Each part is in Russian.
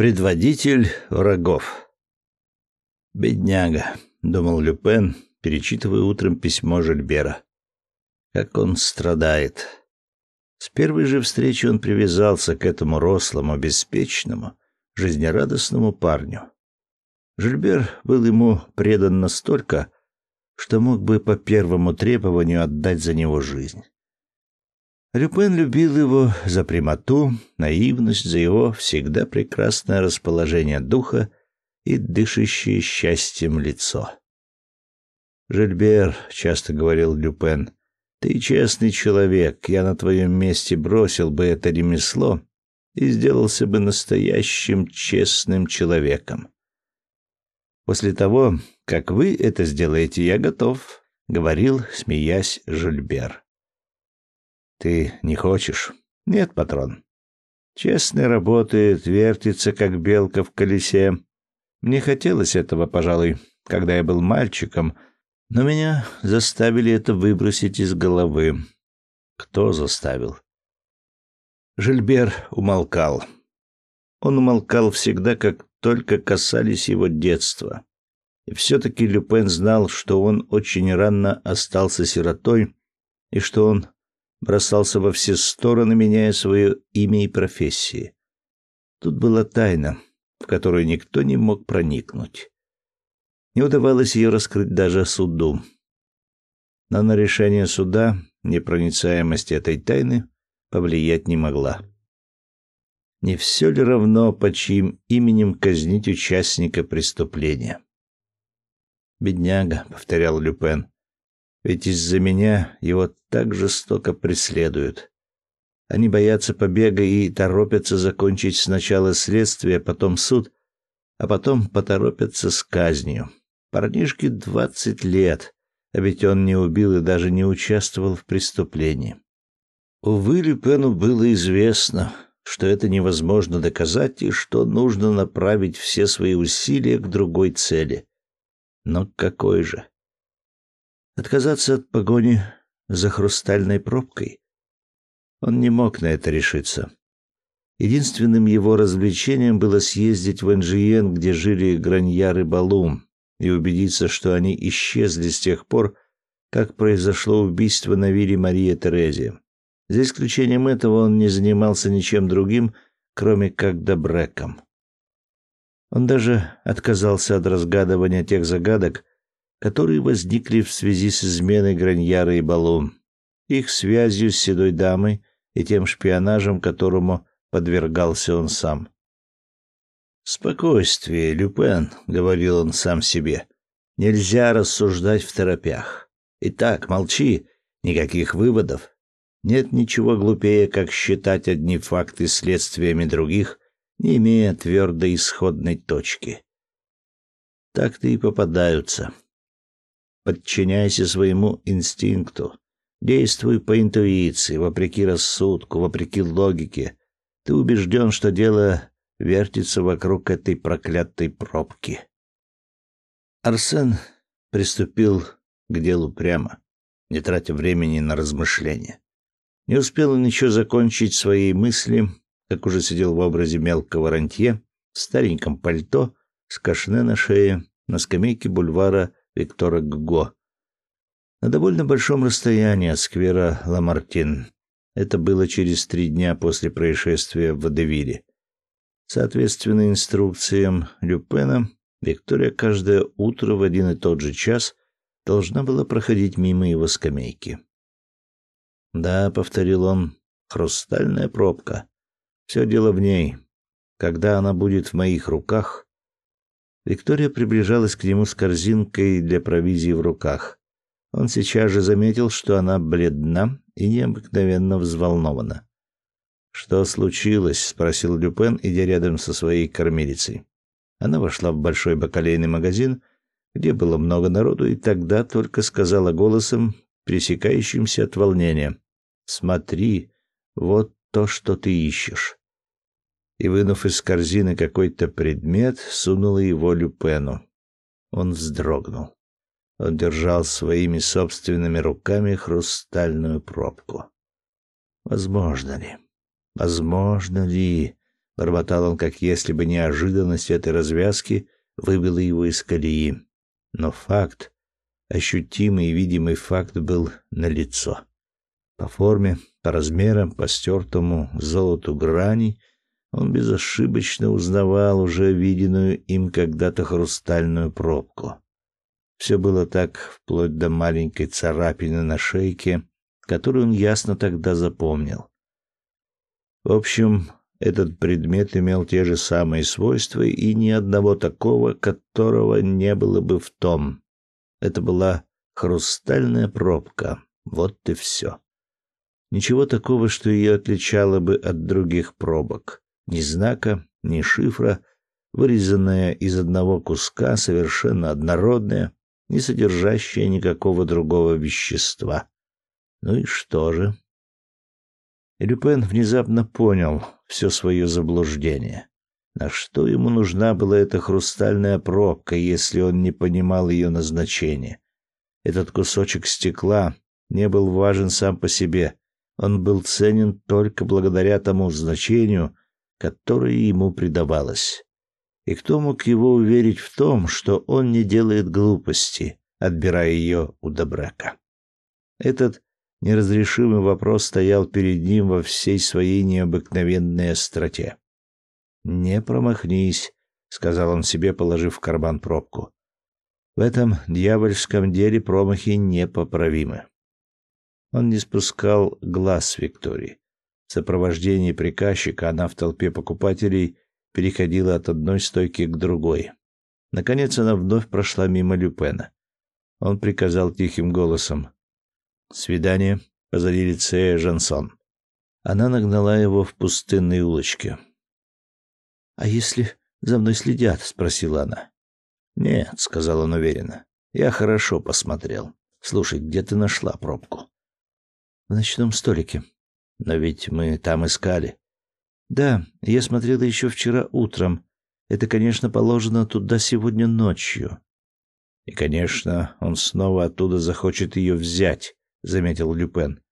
Предводитель врагов. Бедняга, думал Люпен, перечитывая утром письмо Жильбера. Как он страдает. С первой же встречи он привязался к этому рослому, беспечному, жизнерадостному парню. Жильбер был ему предан настолько, что мог бы по первому требованию отдать за него жизнь. Люпен любил его за прямоту, наивность, за его всегда прекрасное расположение духа и дышащее счастьем лицо. «Жильбер», — часто говорил Люпен, — «ты честный человек, я на твоем месте бросил бы это ремесло и сделался бы настоящим честным человеком. После того, как вы это сделаете, я готов», — говорил, смеясь Жильбер. Ты не хочешь? Нет, патрон. Честный работает, вертится, как белка в колесе. Мне хотелось этого, пожалуй, когда я был мальчиком, но меня заставили это выбросить из головы. Кто заставил? Жильбер умолкал. Он умолкал всегда, как только касались его детства. И все-таки Люпен знал, что он очень рано остался сиротой, и что он бросался во все стороны, меняя свое имя и профессии. Тут была тайна, в которую никто не мог проникнуть. Не удавалось ее раскрыть даже суду. Но на решение суда непроницаемость этой тайны повлиять не могла. Не все ли равно, по чьим именем казнить участника преступления? «Бедняга», — повторял Люпен, ведь из-за меня его так жестоко преследуют. Они боятся побега и торопятся закончить сначала следствие, потом суд, а потом поторопятся с казнью. Парнишке двадцать лет, а ведь он не убил и даже не участвовал в преступлении. Увы, Люпену было известно, что это невозможно доказать и что нужно направить все свои усилия к другой цели. Но какой же? Отказаться от погони за хрустальной пробкой? Он не мог на это решиться. Единственным его развлечением было съездить в Энжиен, где жили Граньяр и Балум, и убедиться, что они исчезли с тех пор, как произошло убийство на вилле Мария Терезия. За исключением этого он не занимался ничем другим, кроме как добреком. Он даже отказался от разгадывания тех загадок, которые возникли в связи с изменой Граньяра и Балу, их связью с седой дамой и тем шпионажем, которому подвергался он сам. «Спокойствие, Люпен», — говорил он сам себе. «Нельзя рассуждать в торопях. Итак, молчи, никаких выводов. Нет ничего глупее, как считать одни факты следствиями других, не имея твердой исходной точки. Так-то и попадаются. Подчиняйся своему инстинкту. Действуй по интуиции, вопреки рассудку, вопреки логике. Ты убежден, что дело вертится вокруг этой проклятой пробки. Арсен приступил к делу прямо, не тратя времени на размышления. Не успел он еще закончить свои мысли, как уже сидел в образе мелкого рантье в стареньком пальто с кашне на шее на скамейке бульвара Виктора Гго. На довольно большом расстоянии от сквера Ламартин. Это было через три дня после происшествия в Водевиле. Соответственно инструкциям Люпена, Виктория каждое утро в один и тот же час должна была проходить мимо его скамейки. «Да», — повторил он, — «хрустальная пробка. Все дело в ней. Когда она будет в моих руках, Виктория приближалась к нему с корзинкой для провизии в руках. Он сейчас же заметил, что она бледна и необыкновенно взволнована. «Что случилось?» — спросил Люпен, идя рядом со своей кормилицей. Она вошла в большой бакалейный магазин, где было много народу, и тогда только сказала голосом, пресекающимся от волнения. «Смотри, вот то, что ты ищешь» и, вынув из корзины какой-то предмет, сунула его Люпену. Он вздрогнул. Он держал своими собственными руками хрустальную пробку. Возможно ли? Возможно ли? бормотал он, как если бы неожиданность этой развязки выбила его из колеи. Но факт, ощутимый и видимый факт был налицо. По форме, по размерам, по стертому золоту граней он безошибочно узнавал уже виденную им когда-то хрустальную пробку. Все было так, вплоть до маленькой царапины на шейке, которую он ясно тогда запомнил. В общем, этот предмет имел те же самые свойства и ни одного такого, которого не было бы в том. Это была хрустальная пробка. Вот и все. Ничего такого, что ее отличало бы от других пробок. Ни знака, ни шифра, вырезанная из одного куска, совершенно однородная, не содержащая никакого другого вещества. Ну и что же? Люпен внезапно понял все свое заблуждение. На что ему нужна была эта хрустальная пробка, если он не понимал ее назначения? Этот кусочек стекла не был важен сам по себе. Он был ценен только благодаря тому значению, которое ему придавалось. И кто мог его уверить в том, что он не делает глупости, отбирая ее у Добрака? Этот неразрешимый вопрос стоял перед ним во всей своей необыкновенной остроте. «Не промахнись», — сказал он себе, положив в карман пробку. «В этом дьявольском деле промахи непоправимы». Он не спускал глаз с Виктории. В сопровождении приказчика она в толпе покупателей переходила от одной стойки к другой. Наконец она вновь прошла мимо Люпена. Он приказал тихим голосом: Свидание позади лицея Жансон. Она нагнала его в пустынной улочке. «А если за мной следят?» — спросила она. «Нет», — сказал он уверенно. «Я хорошо посмотрел. Слушай, где ты нашла пробку?» «В ночном столике». «Но ведь мы там искали». «Да, я смотрела еще вчера утром. Это, конечно, положено туда сегодня ночью». «И, конечно, он снова оттуда захочет ее взять» заметил Люпен.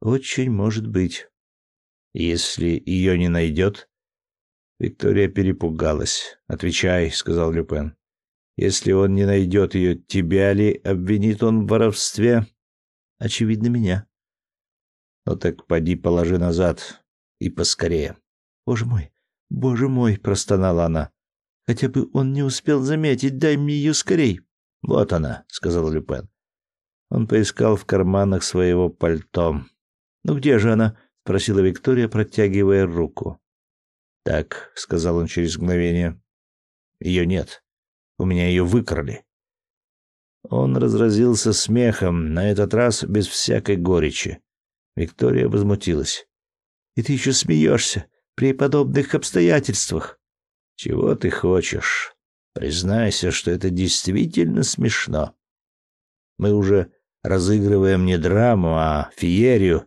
Очень может быть. Если ее не найдет? Виктория перепугалась. Отвечай, сказал Люпен. Если он не найдет ее, тебя ли обвинит он в воровстве? Очевидно, меня. Ну так поди положи назад и поскорее. Боже мой, боже мой, простонала она. Хотя бы он не успел заметить, дай мне ее скорей. Вот она, сказал Люпен. Он поискал в карманах своего пальто. «Ну где же она?» — спросила Виктория, протягивая руку. «Так», — сказал он через мгновение. «Ее нет. У меня ее выкрали». Он разразился смехом, на этот раз без всякой горечи. Виктория возмутилась. «И ты еще смеешься при подобных обстоятельствах?» «Чего ты хочешь? Признайся, что это действительно смешно. Мы уже разыгрываем не драму, а феерию.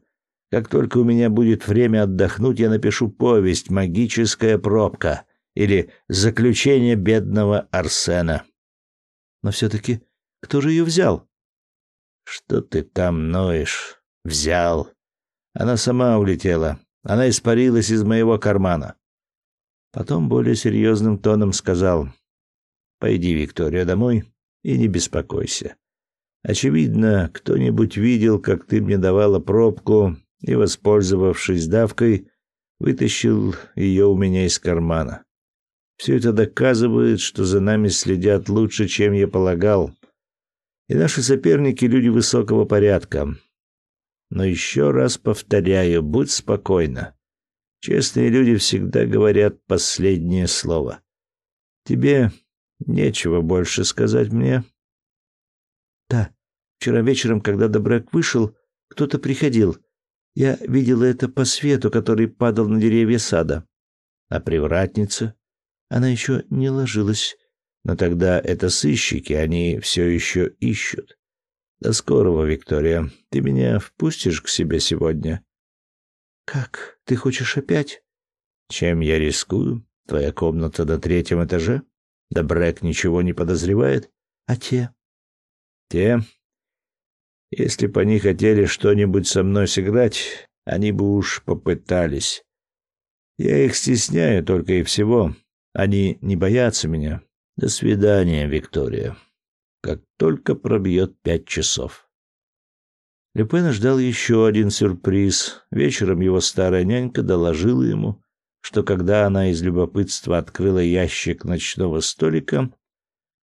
Как только у меня будет время отдохнуть, я напишу повесть «Магическая пробка» или «Заключение бедного Арсена». Но все-таки кто же ее взял? Что ты там ноешь? Взял. Она сама улетела. Она испарилась из моего кармана. Потом более серьезным тоном сказал, «Пойди, Виктория, домой и не беспокойся. Очевидно, кто-нибудь видел, как ты мне давала пробку и, воспользовавшись давкой, вытащил ее у меня из кармана. Все это доказывает, что за нами следят лучше, чем я полагал. И наши соперники — люди высокого порядка. Но еще раз повторяю, будь спокойна. Честные люди всегда говорят последнее слово. Тебе нечего больше сказать мне?» Да. Вчера вечером, когда Добрек вышел, кто-то приходил. Я видела это по свету, который падал на деревья сада. А привратница? Она еще не ложилась. Но тогда это сыщики, они все еще ищут. До скорого, Виктория. Ты меня впустишь к себе сегодня? Как? Ты хочешь опять? Чем я рискую? Твоя комната на третьем этаже? Добрек ничего не подозревает? А те? Те, если бы они хотели что-нибудь со мной сыграть, они бы уж попытались. Я их стесняю только и всего. Они не боятся меня. До свидания, Виктория. Как только пробьет пять часов. Люпен ждал еще один сюрприз. Вечером его старая нянька доложила ему, что когда она из любопытства открыла ящик ночного столика,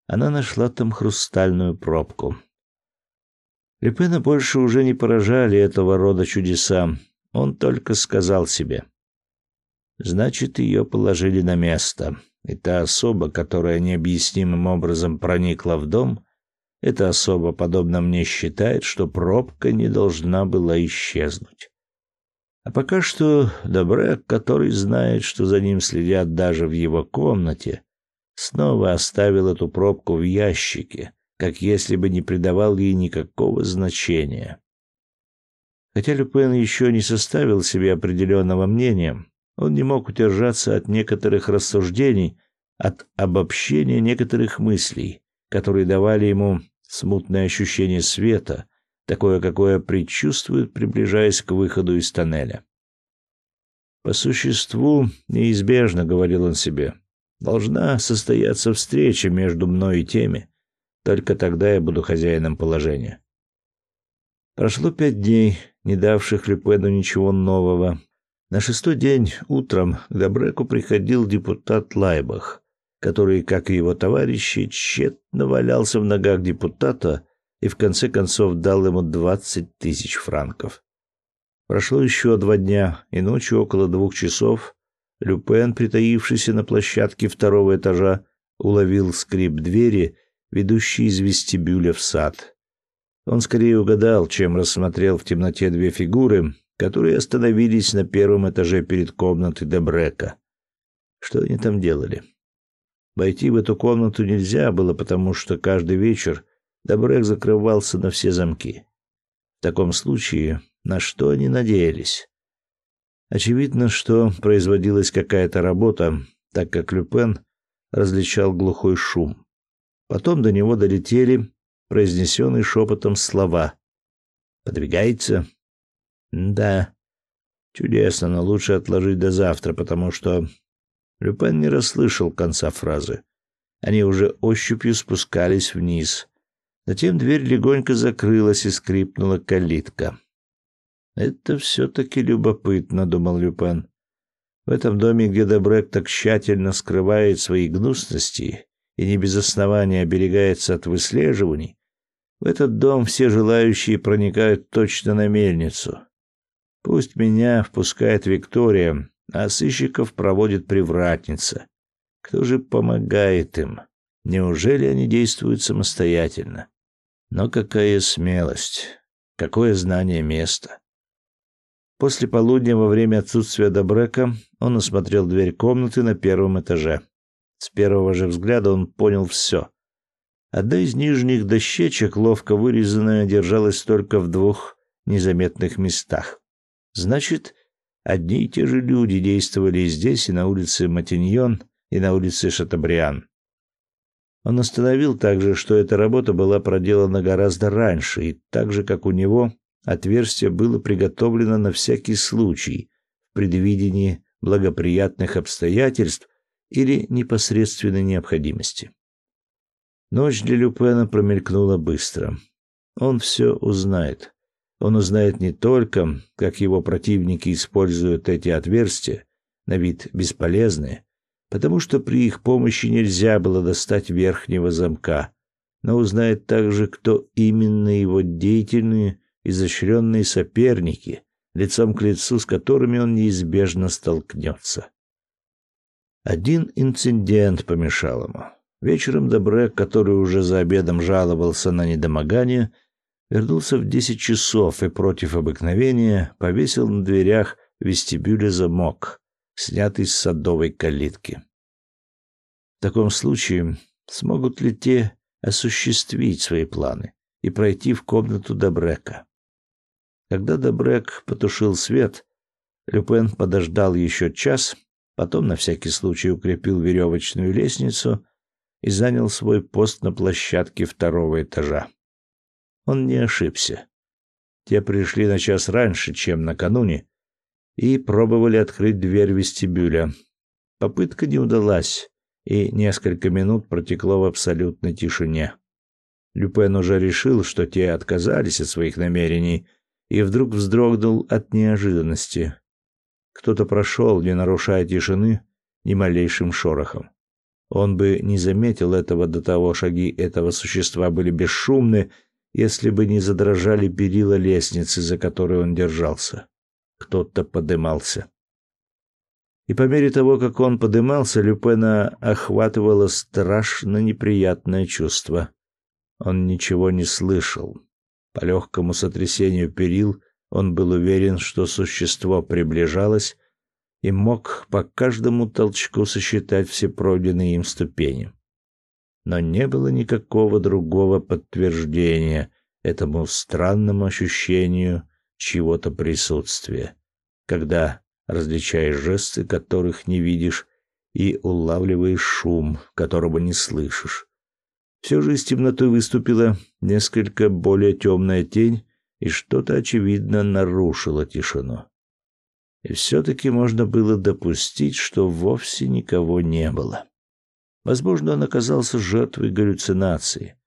она нашла там хрустальную пробку. Люпена больше уже не поражали этого рода чудеса. Он только сказал себе: Значит, ее положили на место. И та особа, которая необъяснимым образом проникла в дом, эта особа, подобно мне, считает, что пробка не должна была исчезнуть. А пока что Добрек, который знает, что за ним следят даже в его комнате, снова оставил эту пробку в ящике, как если бы не придавал ей никакого значения. Хотя Люпен еще не составил себе определенного мнения, он не мог удержаться от некоторых рассуждений, от обобщения некоторых мыслей, которые давали ему смутное ощущение света, такое, какое предчувствует, приближаясь к выходу из тоннеля. По существу, неизбежно, говорил он себе, должна состояться встреча между мной и теми. Только тогда я буду хозяином положения. Прошло пять дней, не давших Люпену ничего нового, на шестой день утром к Добреку приходил депутат Лайбах, который, как и его товарищи, тщетно валялся в ногах депутата и в конце концов дал ему двадцать тысяч франков. Прошло еще два дня, и ночью около двух часов Люпен, притаившийся на площадке второго этажа, уловил скрип двери, ведущей из вестибюля в сад. Он скорее угадал, чем рассмотрел в темноте две фигуры, которые остановились на первом этаже перед комнатой Дебрека. Что они там делали? Войти в эту комнату нельзя было, потому что каждый вечер Дебрек закрывался на все замки. В таком случае на что они надеялись? Очевидно, что производилась какая-то работа, так как Люпен различал глухой шум. Потом до него долетели произнесенные шепотом слова. «Подвигается, да. Чудесно, но лучше отложить до завтра, потому что Люпен не расслышал конца фразы. Они уже ощупью спускались вниз. Затем дверь легонько закрылась и скрипнула калитка. Это все таки любопытно, думал Люпен. В этом доме, где Добрек так тщательно скрывает свои гнусности и не без основания оберегается от выслеживаний, в этот дом все желающие проникают точно на мельницу. Пусть меня впускает Виктория, а сыщиков проводит привратница. Кто же помогает им? Неужели они действуют самостоятельно? Но какая смелость, какое знание места. После полудня во время отсутствия Добрека он осмотрел дверь комнаты на первом этаже. С первого же взгляда он понял все. Одна из нижних дощечек, ловко вырезанная, держалась только в двух незаметных местах. Значит, одни и те же люди действовали и здесь, и на улице Матиньон, и на улице Шатабриан. Он установил также, что эта работа была проделана гораздо раньше, и так же, как у него, отверстие было приготовлено на всякий случай, в предвидении благоприятных обстоятельств или непосредственной необходимости. Ночь для Люпена промелькнула быстро. Он все узнает. Он узнает не только, как его противники используют эти отверстия, на вид бесполезные, потому что при их помощи нельзя было достать верхнего замка, но узнает также, кто именно его деятельные, изощренные соперники, лицом к лицу с которыми он неизбежно столкнется. Один инцидент помешал ему. Вечером Добрек, который уже за обедом жаловался на недомогание, — Вернулся в десять часов и против обыкновения повесил на дверях вестибюля замок, снятый с садовой калитки. В таком случае смогут ли те осуществить свои планы и пройти в комнату Добрека? Когда Добрек потушил свет, Люпен подождал еще час, потом на всякий случай укрепил веревочную лестницу и занял свой пост на площадке второго этажа. Он не ошибся. Те пришли на час раньше, чем накануне, и пробовали открыть дверь вестибюля. Попытка не удалась, и несколько минут протекло в абсолютной тишине. Люпен уже решил, что те отказались от своих намерений, и вдруг вздрогнул от неожиданности. Кто-то прошел, не нарушая тишины, ни малейшим шорохом. Он бы не заметил этого до того, шаги этого существа были бесшумны, если бы не задрожали перила лестницы, за которой он держался. Кто-то подымался. И по мере того, как он подымался, Люпена охватывало страшно неприятное чувство. Он ничего не слышал. По легкому сотрясению перил он был уверен, что существо приближалось, и мог по каждому толчку сосчитать все пройденные им ступени. Но не было никакого другого подтверждения этому странному ощущению чего-то присутствия, когда различаешь жесты, которых не видишь, и улавливаешь шум, которого не слышишь. Все же из темноты выступила несколько более темная тень, и что-то, очевидно, нарушило тишину. И все-таки можно было допустить, что вовсе никого не было. Возможно, он оказался жертвой галлюцинации.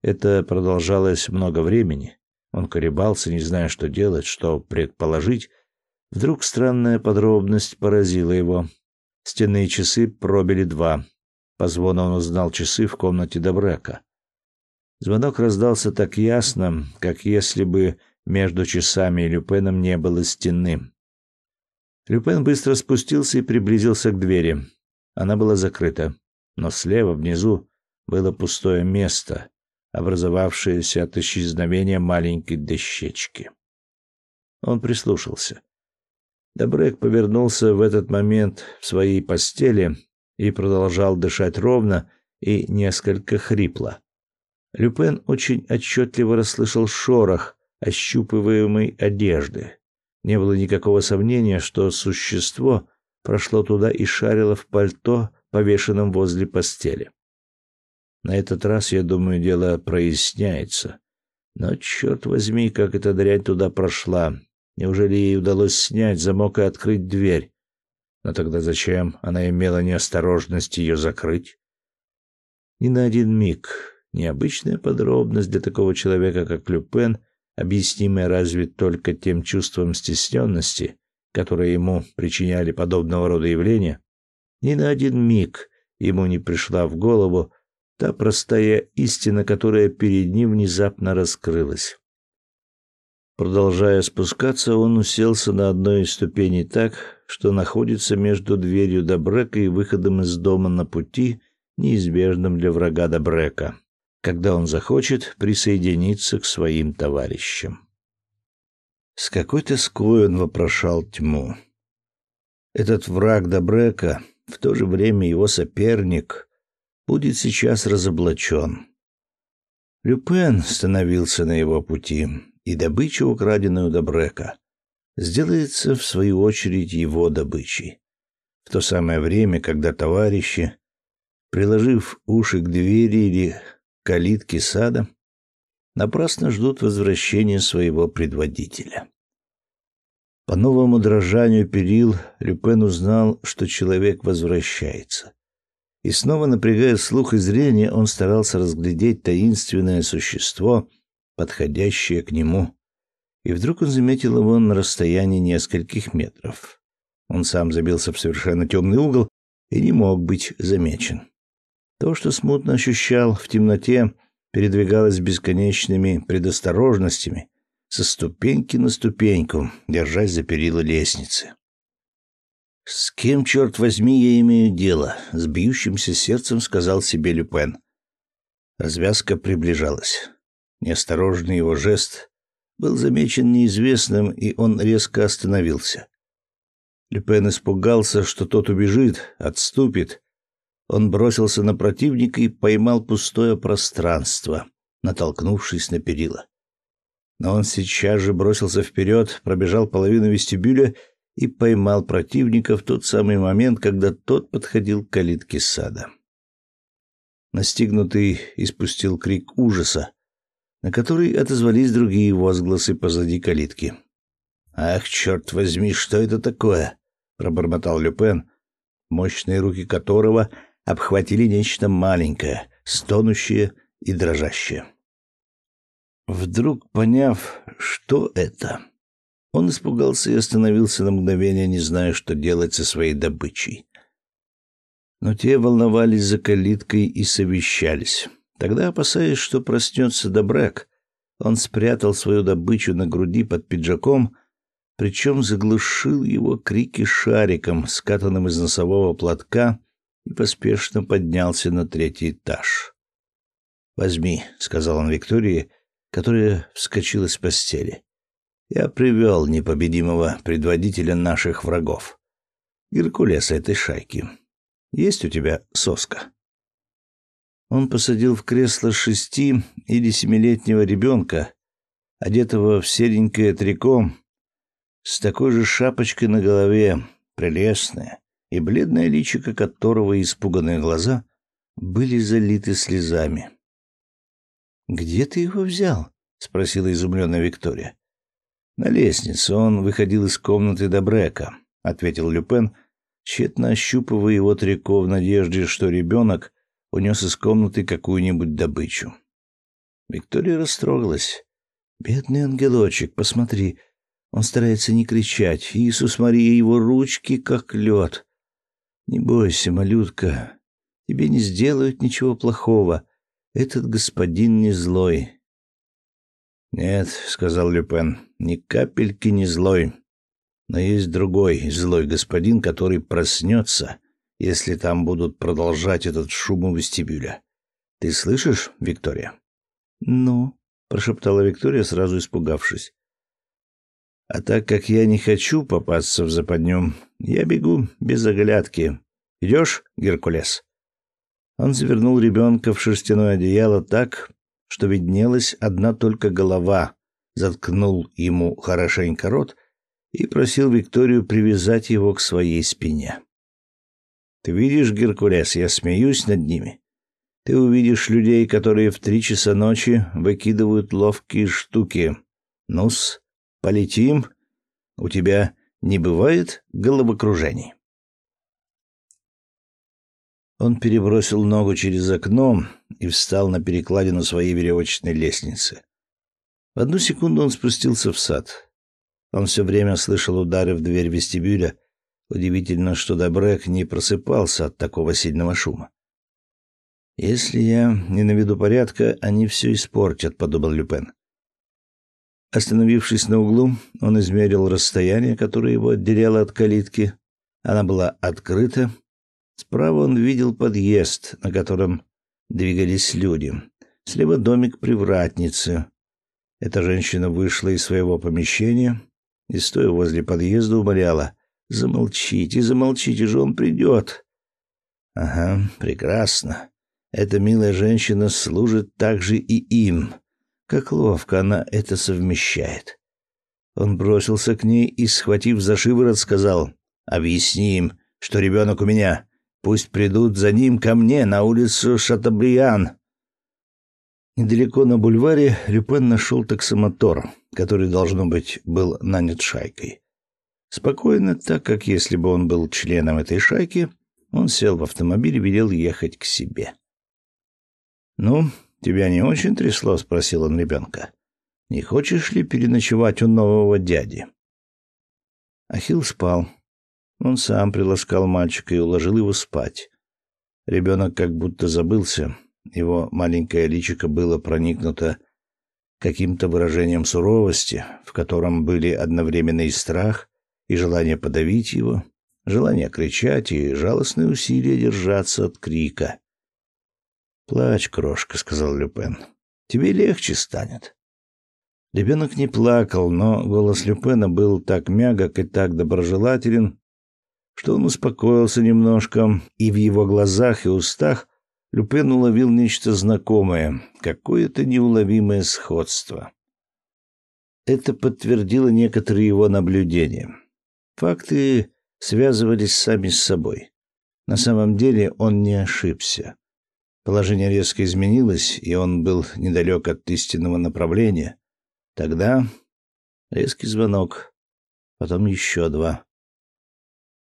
Это продолжалось много времени. Он колебался, не зная, что делать, что предположить. Вдруг странная подробность поразила его. Стенные часы пробили два. По звону он узнал часы в комнате Добрека. Звонок раздался так ясно, как если бы между часами и Люпеном не было стены. Люпен быстро спустился и приблизился к двери. Она была закрыта, но слева внизу было пустое место, образовавшееся от исчезновения маленькой дощечки. Он прислушался. Добрек повернулся в этот момент в своей постели и продолжал дышать ровно и несколько хрипло. Люпен очень отчетливо расслышал шорох ощупываемой одежды. Не было никакого сомнения, что существо прошло туда и шарило в пальто, повешенном возле постели. На этот раз, я думаю, дело проясняется. Но черт возьми, как эта дрянь туда прошла. Неужели ей удалось снять замок и открыть дверь? Но тогда зачем она имела неосторожность ее закрыть? Ни на один миг. Необычная подробность для такого человека, как Люпен, объяснимое разве только тем чувством стесненности, которое ему причиняли подобного рода явления, ни на один миг ему не пришла в голову та простая истина, которая перед ним внезапно раскрылась. Продолжая спускаться, он уселся на одной из ступеней так, что находится между дверью Добрека и выходом из дома на пути, неизбежным для врага Добрека когда он захочет присоединиться к своим товарищам. С какой тоской он вопрошал тьму. Этот враг Добрека, в то же время его соперник, будет сейчас разоблачен. Люпен становился на его пути, и добыча, украденная у Добрека, сделается, в свою очередь, его добычей. В то самое время, когда товарищи, приложив уши к двери или калитки сада, напрасно ждут возвращения своего предводителя. По новому дрожанию перил Люпен узнал, что человек возвращается. И снова напрягая слух и зрение, он старался разглядеть таинственное существо, подходящее к нему. И вдруг он заметил его на расстоянии нескольких метров. Он сам забился в совершенно темный угол и не мог быть замечен. То, что смутно ощущал в темноте, передвигалось бесконечными предосторожностями, со ступеньки на ступеньку, держась за перила лестницы. «С кем, черт возьми, я имею дело?» — с бьющимся сердцем сказал себе Люпен. Развязка приближалась. Неосторожный его жест был замечен неизвестным, и он резко остановился. Люпен испугался, что тот убежит, отступит, он бросился на противника и поймал пустое пространство, натолкнувшись на перила. Но он сейчас же бросился вперед, пробежал половину вестибюля и поймал противника в тот самый момент, когда тот подходил к калитке сада. Настигнутый испустил крик ужаса, на который отозвались другие возгласы позади калитки. «Ах, черт возьми, что это такое?» — пробормотал Люпен, мощные руки которого обхватили нечто маленькое, стонущее и дрожащее. Вдруг поняв, что это, он испугался и остановился на мгновение, не зная, что делать со своей добычей. Но те волновались за калиткой и совещались. Тогда, опасаясь, что проснется Добрек, он спрятал свою добычу на груди под пиджаком, причем заглушил его крики шариком, скатанным из носового платка, и поспешно поднялся на третий этаж. «Возьми», — сказал он Виктории, которая вскочила с постели. «Я привел непобедимого предводителя наших врагов, Геркулеса этой шайки. Есть у тебя соска?» Он посадил в кресло шести- или семилетнего ребенка, одетого в серенькое трико, с такой же шапочкой на голове, прелестное, и бледное личико которого испуганные глаза были залиты слезами. «Где ты его взял?» — спросила изумленная Виктория. «На лестнице. Он выходил из комнаты Добрека», — ответил Люпен, тщетно ощупывая его трико в надежде, что ребенок унес из комнаты какую-нибудь добычу. Виктория растрогалась. «Бедный ангелочек, посмотри, он старается не кричать. Иисус Мария, его ручки как лед. Не бойся, малютка, тебе не сделают ничего плохого. Этот господин не злой. Нет, сказал Люпен, ни капельки не злой. Но есть другой злой господин, который проснется, если там будут продолжать этот шум у вестибюля. Ты слышишь, Виктория? Ну, прошептала Виктория, сразу испугавшись. А так как я не хочу попасться в западню, я бегу без оглядки. Идешь, Геркулес? Он завернул ребенка в шерстяное одеяло так, что виднелась одна только голова, заткнул ему хорошенько рот и просил Викторию привязать его к своей спине. «Ты видишь, Геркулес, я смеюсь над ними. Ты увидишь людей, которые в три часа ночи выкидывают ловкие штуки. Ну-с, полетим. У тебя не бывает головокружений?» Он перебросил ногу через окно и встал на перекладину своей веревочной лестницы. В одну секунду он спустился в сад. Он все время слышал удары в дверь вестибюля. Удивительно, что Добрек не просыпался от такого сильного шума. «Если я не наведу порядка, они все испортят», — подумал Люпен. Остановившись на углу, он измерил расстояние, которое его отделяло от калитки. Она была открыта, Справа он видел подъезд, на котором двигались люди. Слева домик привратницы. Эта женщина вышла из своего помещения и, стоя возле подъезда, умоляла. «Замолчите, замолчите же, он придет». «Ага, прекрасно. Эта милая женщина служит также и им. Как ловко она это совмещает». Он бросился к ней и, схватив за шиворот, сказал «Объясни им, что ребенок у меня. Пусть придут за ним ко мне на улицу Шатабриан. Недалеко на бульваре Люпен нашел таксомотор, который, должно быть, был нанят шайкой. Спокойно, так как если бы он был членом этой шайки, он сел в автомобиль и велел ехать к себе. «Ну, тебя не очень трясло?» — спросил он ребенка. «Не хочешь ли переночевать у нового дяди?» Ахилл спал. Он сам приласкал мальчика и уложил его спать. Ребенок как будто забылся. Его маленькое личико было проникнуто каким-то выражением суровости, в котором были одновременно и страх, и желание подавить его, желание кричать и жалостные усилия держаться от крика. «Плачь, крошка», — сказал Люпен. «Тебе легче станет». Ребенок не плакал, но голос Люпена был так мягок и так доброжелателен, что он успокоился немножко, и в его глазах и устах Люпен уловил нечто знакомое, какое-то неуловимое сходство. Это подтвердило некоторые его наблюдения. Факты связывались сами с собой. На самом деле он не ошибся. Положение резко изменилось, и он был недалек от истинного направления. Тогда резкий звонок. потом еще два.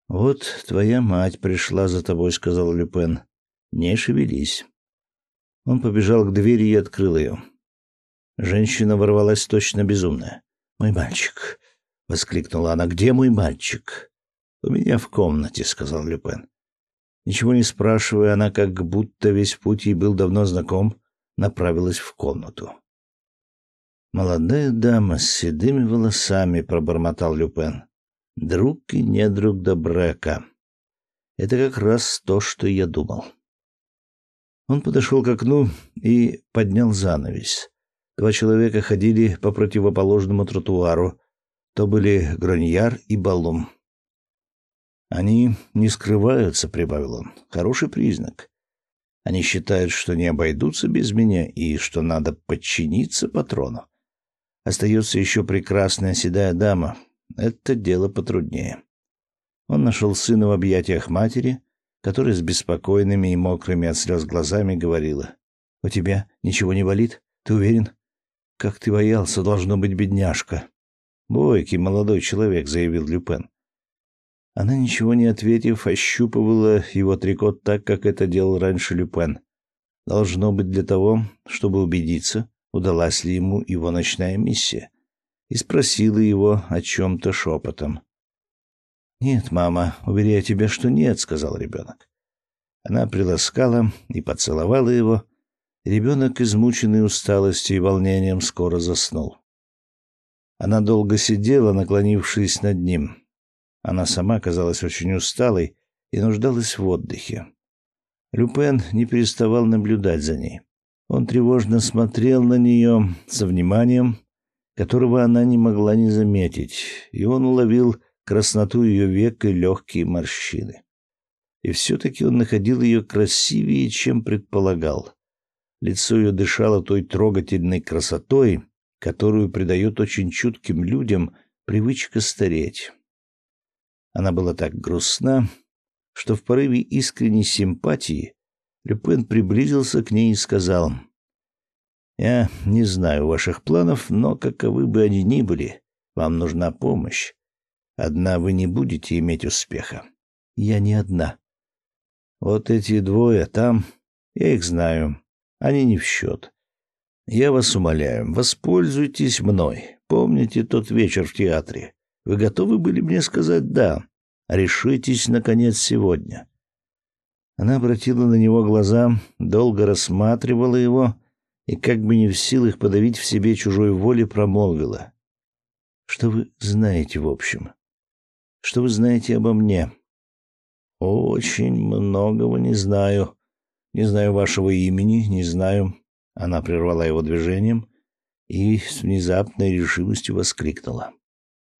Вот твоя мать пришла за тобой, сказал Люпен. Не шевелись. Он побежал к двери и открыл ее. Женщина ворвалась точно безумная. Мой мальчик, воскликнула она. Где мой мальчик? У меня в комнате, сказал Люпен. Ничего не спрашивая, она как будто весь путь ей был давно знаком, направилась в комнату. Молодая дама с седыми волосами, пробормотал Люпен. Друг и недруг Добрека. Это как раз то, что я думал. Он подошел к окну и поднял занавес. Два человека ходили по противоположному тротуару. То были Гроньяр и Балум. Они не скрываются, прибавил он. Хороший признак. Они считают, что не обойдутся без меня и что надо подчиниться патрону. Остается еще прекрасная седая дама. Это дело потруднее. Он нашел сына в объятиях матери, которая с беспокойными и мокрыми от слез глазами говорила. «У тебя ничего не болит? Ты уверен? Как ты боялся, должно быть, бедняжка». «Бойкий молодой человек», — заявил Люпен. Она, ничего не ответив, ощупывала его трикот так, как это делал раньше Люпен. Должно быть для того, чтобы убедиться, удалась ли ему его ночная миссия, и спросила его о чем-то шепотом. «Нет, мама, уверяю тебя, что нет», — сказал ребенок. Она приласкала и поцеловала его. Ребенок, измученный усталостью и волнением, скоро заснул. Она долго сидела, наклонившись над ним. Она сама казалась очень усталой и нуждалась в отдыхе. Люпен не переставал наблюдать за ней. Он тревожно смотрел на нее со вниманием, которого она не могла не заметить, и он уловил красноту ее век и легкие морщины. И все-таки он находил ее красивее, чем предполагал. Лицо ее дышало той трогательной красотой, которую придает очень чутким людям привычка стареть. Она была так грустна, что в порыве искренней симпатии Люпен приблизился к ней и сказал: "Я не знаю ваших планов, но каковы бы они ни были, вам нужна помощь. Одна вы не будете иметь успеха. Я не одна. Вот эти двое там, я их знаю. Они не в счет. Я вас умоляю, воспользуйтесь мной. Помните тот вечер в театре? Вы готовы были мне сказать «да»? Решитесь, наконец, сегодня». Она обратила на него глаза, долго рассматривала его и, как бы не в силах подавить в себе чужой воли, промолвила. «Что вы знаете в общем? Что вы знаете обо мне?» «Очень многого не знаю. Не знаю вашего имени, не знаю...» Она прервала его движением и с внезапной решимостью воскликнула.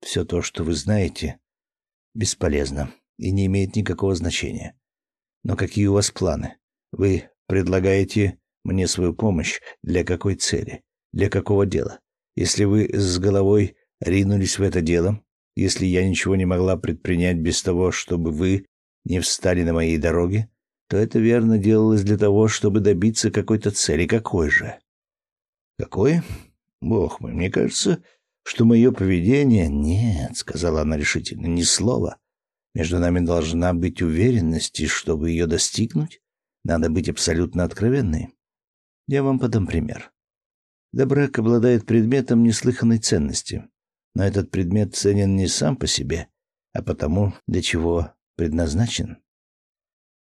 Все то, что вы знаете, бесполезно и не имеет никакого значения. Но какие у вас планы? Вы предлагаете мне свою помощь для какой цели? Для какого дела? Если вы с головой ринулись в это дело, если я ничего не могла предпринять без того, чтобы вы не встали на моей дороге, то это верно делалось для того, чтобы добиться какой-то цели. Какой же? Какой? Бог мой, мне кажется, что мое поведение... Нет, сказала она решительно, ни слова. Между нами должна быть уверенность, и чтобы ее достигнуть, надо быть абсолютно откровенной. Я вам подам пример. Добрак обладает предметом неслыханной ценности, но этот предмет ценен не сам по себе, а потому, для чего предназначен.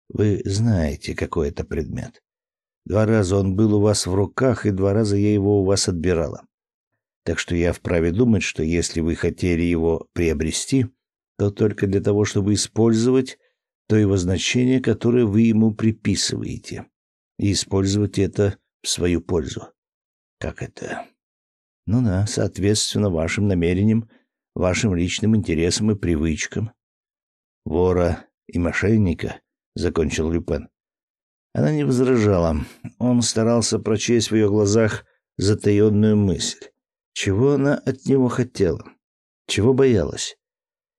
Вы знаете, какой это предмет. Два раза он был у вас в руках, и два раза я его у вас отбирала. Так что я вправе думать, что если вы хотели его приобрести, то только для того, чтобы использовать то его значение, которое вы ему приписываете, и использовать это в свою пользу. Как это? Ну да, соответственно вашим намерениям, вашим личным интересам и привычкам. Вора и мошенника, закончил Люпен. Она не возражала. Он старался прочесть в ее глазах затаенную мысль. Чего она от него хотела? Чего боялась?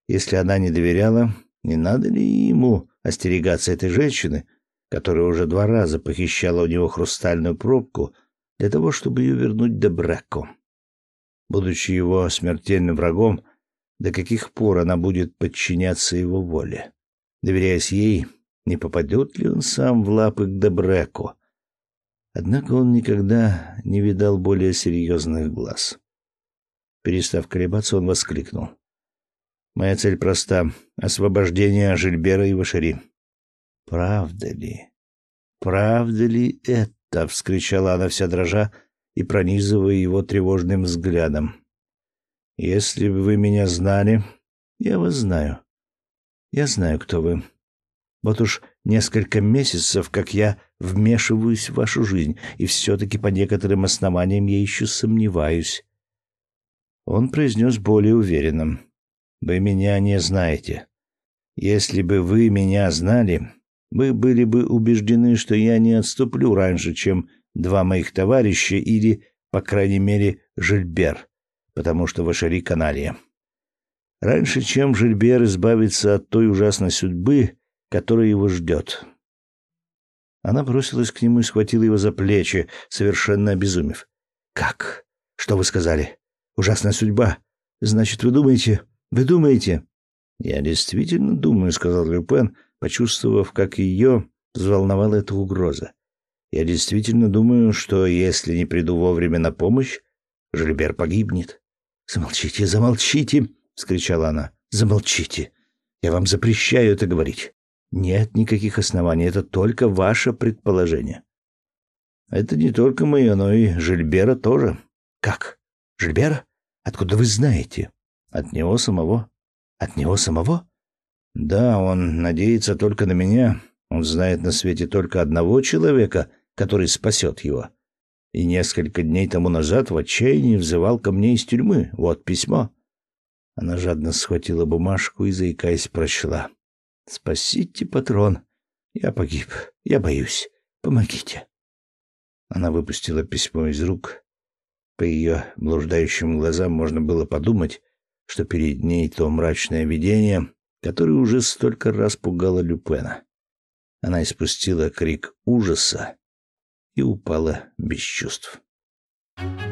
Если она не доверяла, не надо ли ему остерегаться этой женщины, которая уже два раза похищала у него хрустальную пробку для того, чтобы ее вернуть Дебреку? Будучи его смертельным врагом, до каких пор она будет подчиняться его воле. Доверяясь ей, не попадет ли он сам в лапы к Дебреку. Однако он никогда не видал более серьезных глаз. Перестав колебаться, он воскликнул. «Моя цель проста — освобождение Жильбера и Вашери». «Правда ли? Правда ли это?» — вскричала она вся дрожа и пронизывая его тревожным взглядом. «Если бы вы меня знали, я вас знаю. Я знаю, кто вы. Вот уж несколько месяцев, как я вмешиваюсь в вашу жизнь, и все-таки по некоторым основаниям я еще сомневаюсь. Он произнес более уверенным. «Вы меня не знаете. Если бы вы меня знали, вы были бы убеждены, что я не отступлю раньше, чем два моих товарища или, по крайней мере, Жильбер, потому что Вашари каналья. Раньше, чем Жильбер избавится от той ужасной судьбы, которая его ждет. Она бросилась к нему и схватила его за плечи, совершенно обезумев. «Как? Что вы сказали? Ужасная судьба. Значит, вы думаете... Вы думаете...» «Я действительно думаю», — сказал Люпен, почувствовав, как ее взволновала эта угроза. «Я действительно думаю, что если не приду вовремя на помощь, Жильбер погибнет». «Замолчите, замолчите!» — вскричала она. «Замолчите! Я вам запрещаю это говорить. Нет никаких оснований, это только ваше предположение». «Это не только мое, но и Жильбера тоже». «Как? Жильбера? Откуда вы знаете?» «От него самого». «От него самого?» «Да, он надеется только на меня. Он знает на свете только одного человека, который спасет его. И несколько дней тому назад в отчаянии взывал ко мне из тюрьмы. Вот письмо». Она жадно схватила бумажку и, заикаясь, прочла. «Спасите, патрон. Я погиб. Я боюсь. Помогите». Она выпустила письмо из рук. По ее блуждающим глазам можно было подумать, что перед ней то мрачное видение, которое уже столько раз пугало Люпена. Она испустила крик ужаса и упала без чувств. Thank you.